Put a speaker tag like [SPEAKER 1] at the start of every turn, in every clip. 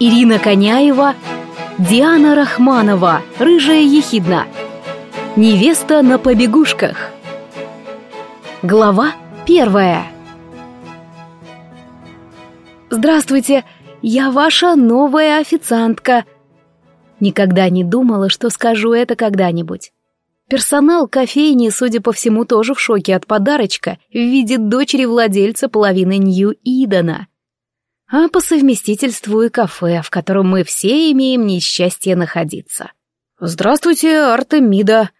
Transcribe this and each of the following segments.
[SPEAKER 1] Ирина Коняева, Диана Рахманова, рыжая ехидна. Невеста на побегушках. Глава первая. Здравствуйте, я ваша новая официантка. Никогда не думала, что скажу это когда-нибудь. Персонал кофейни, судя по всему, тоже в шоке от подарочка в виде дочери владельца половины Нью-Идена а по совместительству и кафе, в котором мы все имеем несчастье находиться. «Здравствуйте, Артемида!»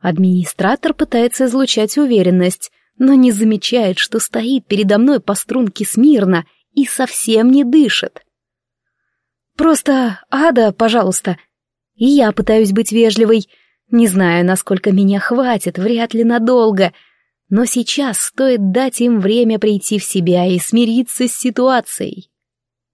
[SPEAKER 1] Администратор пытается излучать уверенность, но не замечает, что стоит передо мной по струнке смирно и совсем не дышит. «Просто Ада, пожалуйста!» И я пытаюсь быть вежливой. Не знаю, насколько меня хватит, вряд ли надолго — но сейчас стоит дать им время прийти в себя и смириться с ситуацией.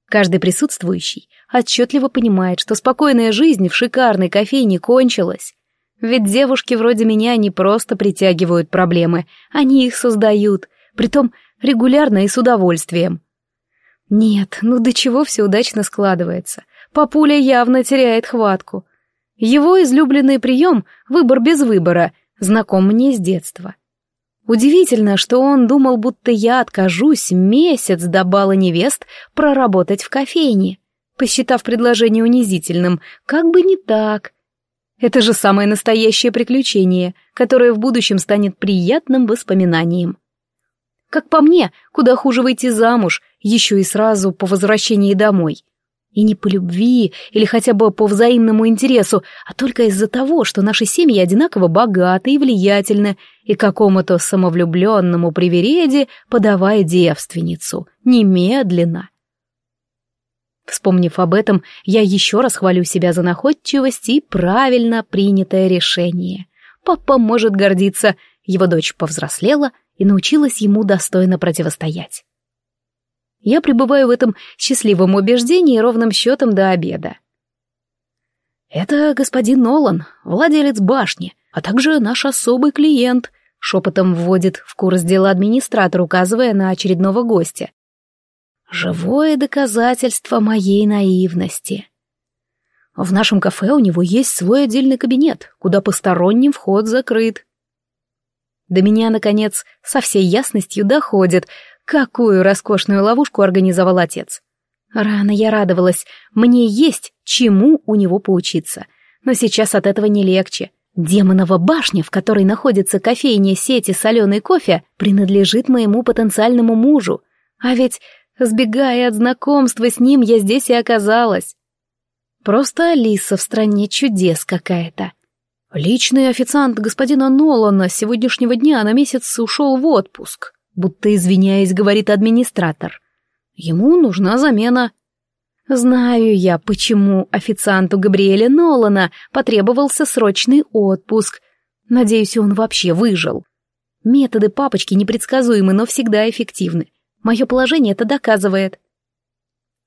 [SPEAKER 1] Каждый присутствующий отчетливо понимает, что спокойная жизнь в шикарной кофейне кончилась. Ведь девушки вроде меня не просто притягивают проблемы, они их создают, притом регулярно и с удовольствием. Нет, ну до чего все удачно складывается. Папуля явно теряет хватку. Его излюбленный прием — выбор без выбора, знаком мне с детства. Удивительно, что он думал, будто я откажусь месяц до бала невест проработать в кофейне, посчитав предложение унизительным, как бы не так. Это же самое настоящее приключение, которое в будущем станет приятным воспоминанием. Как по мне, куда хуже выйти замуж, еще и сразу по возвращении домой. И не по любви или хотя бы по взаимному интересу, а только из-за того, что наши семьи одинаково богаты и влиятельны, и какому-то самовлюбленному привереде подавая девственницу. Немедленно. Вспомнив об этом, я еще раз хвалю себя за находчивость и правильно принятое решение. Папа может гордиться, его дочь повзрослела и научилась ему достойно противостоять. Я пребываю в этом счастливом убеждении ровным счетом до обеда. «Это господин Нолан, владелец башни, а также наш особый клиент», — шепотом вводит в курс дела администратор, указывая на очередного гостя. «Живое доказательство моей наивности». В нашем кафе у него есть свой отдельный кабинет, куда посторонним вход закрыт. До меня, наконец, со всей ясностью доходит — Какую роскошную ловушку организовал отец. Рано я радовалась, мне есть чему у него поучиться. Но сейчас от этого не легче. Демонова башня, в которой находится кофейня сети соленый кофе, принадлежит моему потенциальному мужу. А ведь, сбегая от знакомства с ним, я здесь и оказалась. Просто Алиса в стране чудес какая-то. Личный официант господина Нолана с сегодняшнего дня на месяц ушел в отпуск будто извиняясь, говорит администратор. Ему нужна замена. Знаю я, почему официанту Габриэля Нолана потребовался срочный отпуск. Надеюсь, он вообще выжил. Методы папочки непредсказуемы, но всегда эффективны. Мое положение это доказывает.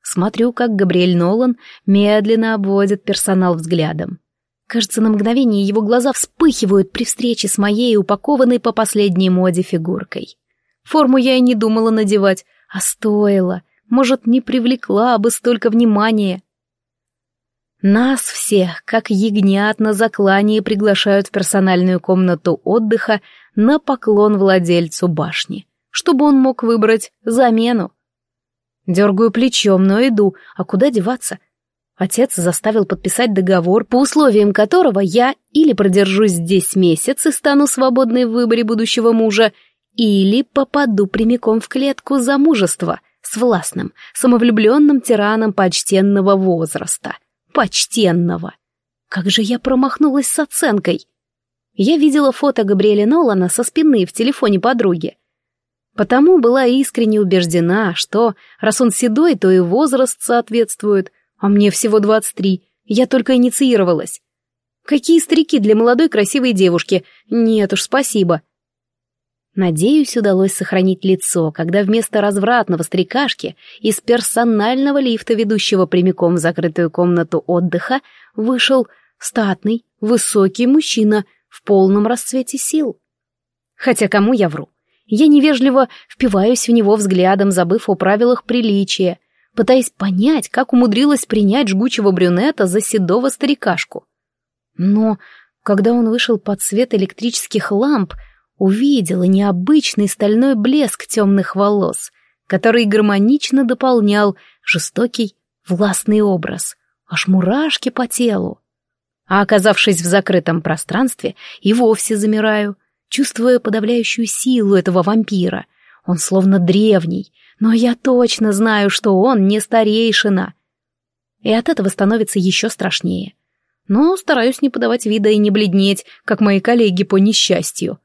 [SPEAKER 1] Смотрю, как Габриэль Нолан медленно обводит персонал взглядом. Кажется, на мгновение его глаза вспыхивают при встрече с моей упакованной по последней моде фигуркой. Форму я и не думала надевать, а стоило. Может, не привлекла бы столько внимания. Нас всех, как ягнят на заклание, приглашают в персональную комнату отдыха на поклон владельцу башни, чтобы он мог выбрать замену. Дергаю плечом, но иду, а куда деваться? Отец заставил подписать договор, по условиям которого я или продержусь здесь месяц и стану свободной в выборе будущего мужа, или попаду прямиком в клетку замужества с властным, самовлюбленным тираном почтенного возраста. Почтенного. Как же я промахнулась с оценкой. Я видела фото Габриэля Нолана со спины в телефоне подруги. Потому была искренне убеждена, что раз он седой, то и возраст соответствует, а мне всего 23, я только инициировалась. Какие старики для молодой красивой девушки? Нет уж, спасибо. Надеюсь, удалось сохранить лицо, когда вместо развратного стрекашки из персонального лифта, ведущего прямиком в закрытую комнату отдыха, вышел статный, высокий мужчина в полном расцвете сил. Хотя кому я вру? Я невежливо впиваюсь в него взглядом, забыв о правилах приличия. пытаясь понять, как умудрилась принять жгучего брюнета за седого старикашку. Но когда он вышел под свет электрических ламп, увидела необычный стальной блеск темных волос, который гармонично дополнял жестокий властный образ, аж мурашки по телу. А оказавшись в закрытом пространстве, и вовсе замираю, чувствуя подавляющую силу этого вампира. Он словно древний, но я точно знаю, что он не старейшина. И от этого становится еще страшнее. Но стараюсь не подавать вида и не бледнеть, как мои коллеги по несчастью.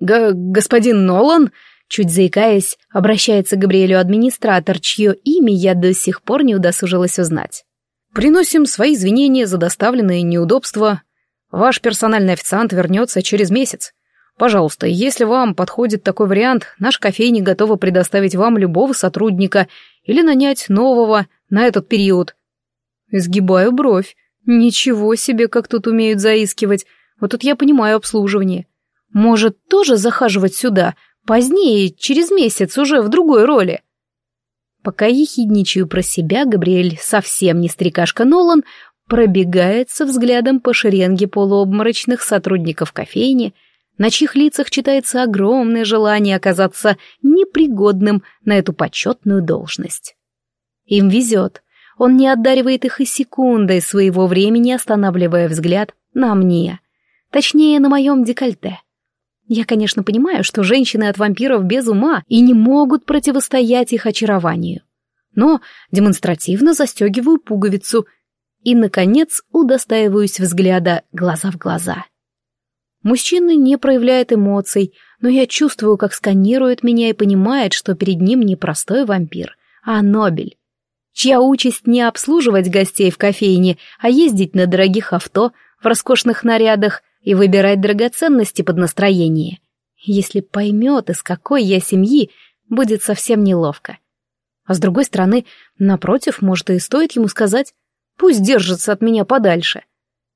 [SPEAKER 1] Г «Господин Нолан?» Чуть заикаясь, обращается к Габриэлю администратор, чье имя я до сих пор не удосужилась узнать. «Приносим свои извинения за доставленные неудобства. Ваш персональный официант вернется через месяц. Пожалуйста, если вам подходит такой вариант, наш кофейня готова предоставить вам любого сотрудника или нанять нового на этот период». Изгибаю бровь. Ничего себе, как тут умеют заискивать. Вот тут я понимаю обслуживание. Может, тоже захаживать сюда, позднее, через месяц, уже в другой роли? Пока ехидничаю про себя, Габриэль, совсем не стрекашка Нолан, пробегается взглядом по шеренге полуобморочных сотрудников кофейни, на чьих лицах читается огромное желание оказаться непригодным на эту почетную должность. Им везет. Он не отдаривает их и секундой своего времени, останавливая взгляд на мне. Точнее, на моем декольте. Я, конечно, понимаю, что женщины от вампиров без ума и не могут противостоять их очарованию. Но демонстративно застегиваю пуговицу и, наконец, удостаиваюсь взгляда глаза в глаза. Мужчина не проявляет эмоций, но я чувствую, как сканирует меня и понимает, что перед ним не простой вампир, а Нобель, чья участь не обслуживать гостей в кофейне, а ездить на дорогих авто, в роскошных нарядах и выбирать драгоценности под настроение. Если поймет, из какой я семьи, будет совсем неловко. А с другой стороны, напротив, может и стоит ему сказать, пусть держится от меня подальше.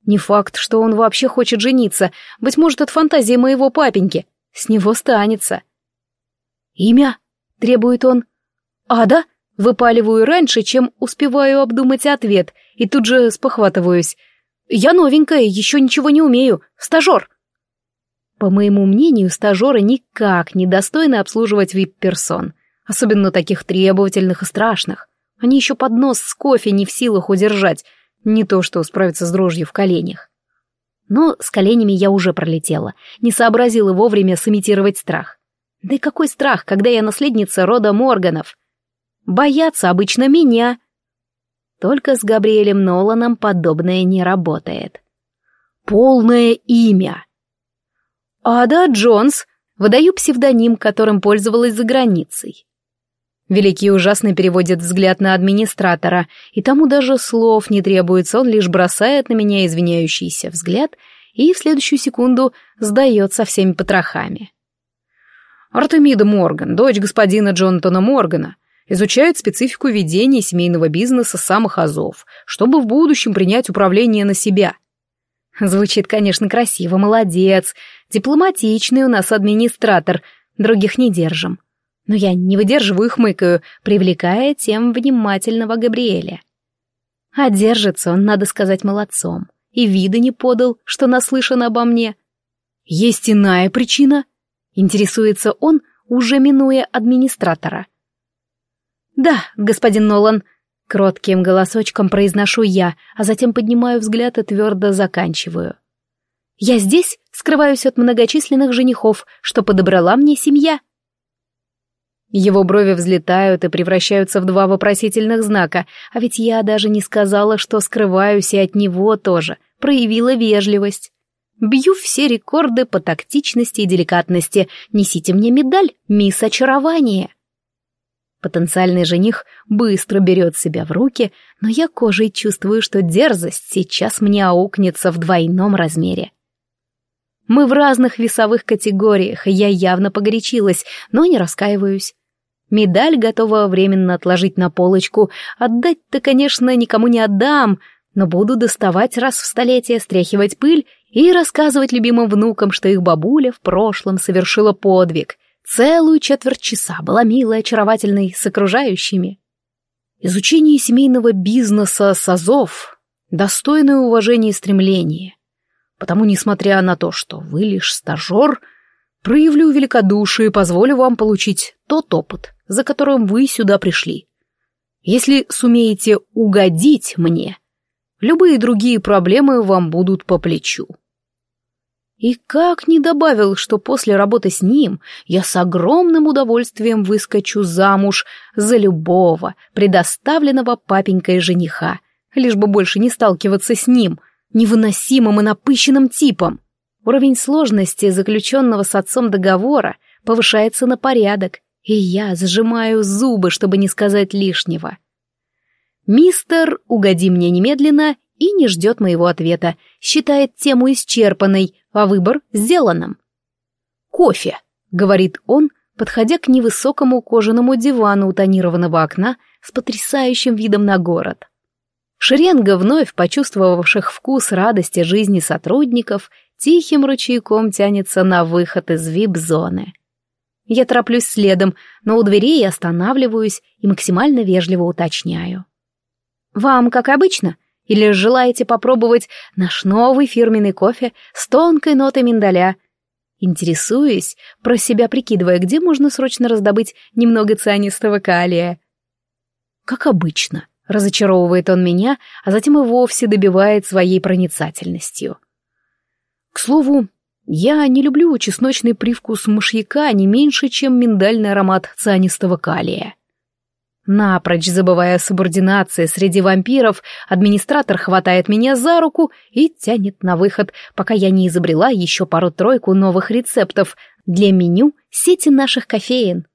[SPEAKER 1] Не факт, что он вообще хочет жениться, быть может, от фантазии моего папеньки. С него станется. «Имя?» — требует он. «Ада?» — выпаливаю раньше, чем успеваю обдумать ответ, и тут же спохватываюсь — я новенькая, еще ничего не умею. Стажер. По моему мнению, стажеры никак не достойны обслуживать вип-персон, особенно таких требовательных и страшных. Они еще поднос с кофе не в силах удержать, не то что справиться с дрожью в коленях. Но с коленями я уже пролетела, не сообразила вовремя сымитировать страх. Да и какой страх, когда я наследница рода Морганов? Боятся обычно меня — только с Габриэлем Ноланом подобное не работает. Полное имя. Ада Джонс. Выдаю псевдоним, которым пользовалась за границей. Великий ужасный переводит взгляд на администратора, и тому даже слов не требуется, он лишь бросает на меня извиняющийся взгляд и в следующую секунду сдает со всеми потрохами. Артемида Морган, дочь господина Джонатана Моргана, изучает специфику ведения семейного бизнеса самых азов, чтобы в будущем принять управление на себя. Звучит, конечно, красиво, молодец, дипломатичный у нас администратор, других не держим. Но я не выдерживаю и хмыкаю, привлекая тем внимательного Габриэля. А держится он, надо сказать, молодцом. И вида не подал, что наслышан обо мне. Есть иная причина? Интересуется он, уже минуя администратора. «Да, господин Нолан», — кротким голосочком произношу я, а затем поднимаю взгляд и твердо заканчиваю. «Я здесь скрываюсь от многочисленных женихов, что подобрала мне семья». Его брови взлетают и превращаются в два вопросительных знака, а ведь я даже не сказала, что скрываюсь и от него тоже, проявила вежливость. Бью все рекорды по тактичности и деликатности. Несите мне медаль, мисс Очарование. Потенциальный жених быстро берет себя в руки, но я кожей чувствую, что дерзость сейчас мне аукнется в двойном размере. Мы в разных весовых категориях, и я явно погорячилась, но не раскаиваюсь. Медаль готова временно отложить на полочку, отдать-то, конечно, никому не отдам, но буду доставать раз в столетие, стряхивать пыль и рассказывать любимым внукам, что их бабуля в прошлом совершила подвиг — Целую четверть часа была милой, очаровательной, с окружающими. Изучение семейного бизнеса САЗов — достойное уважение и стремление. Потому, несмотря на то, что вы лишь стажер, проявлю великодушие и позволю вам получить тот опыт, за которым вы сюда пришли. Если сумеете угодить мне, любые другие проблемы вам будут по плечу. И как не добавил, что после работы с ним я с огромным удовольствием выскочу замуж за любого, предоставленного папенькой жениха, лишь бы больше не сталкиваться с ним, невыносимым и напыщенным типом. Уровень сложности заключенного с отцом договора повышается на порядок, и я сжимаю зубы, чтобы не сказать лишнего. Мистер «Угоди мне немедленно» и не ждет моего ответа, считает тему исчерпанной, а выбор сделанным. «Кофе», — говорит он, подходя к невысокому кожаному дивану у тонированного окна с потрясающим видом на город. Шеренга вновь почувствовавших вкус радости жизни сотрудников тихим ручейком тянется на выход из вип-зоны. Я тороплюсь следом, но у дверей останавливаюсь и максимально вежливо уточняю. «Вам как обычно?» Или желаете попробовать наш новый фирменный кофе с тонкой нотой миндаля? Интересуюсь, про себя прикидывая, где можно срочно раздобыть немного цианистого калия. Как обычно, разочаровывает он меня, а затем и вовсе добивает своей проницательностью. К слову, я не люблю чесночный привкус мышьяка не меньше, чем миндальный аромат цианистого калия. Напрочь забывая о субординации среди вампиров, администратор хватает меня за руку и тянет на выход, пока я не изобрела еще пару-тройку новых рецептов для меню сети наших кофеин.